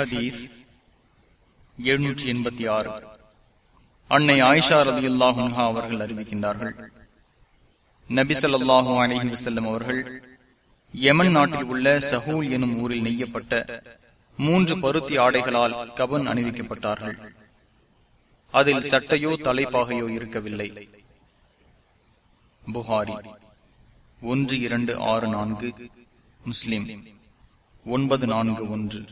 ஹதீஸ் எழுநூற்றி எண்பத்தி ஆறு. அன்னை ஆயிஷா ரதி அல்லாஹா அவர்கள் அறிவிக்கின்றார்கள். நபி அலஹி வசல்லம் அவர்கள் யமன் நாட்டில் உள்ள சஹூல் எனும் ஊரில் நெய்யப்பட்ட மூன்று பருத்தி ஆடைகளால் கபன் அணிவிக்கப்பட்டார்கள். அதில் சட்டையோ தலைப்பாகையோ இருக்கவில்லை. புகாரி ஒன்று இரண்டு ஆறு நான்கு முஸ்லிம் ஒன்பது நான்கு ஒன்று.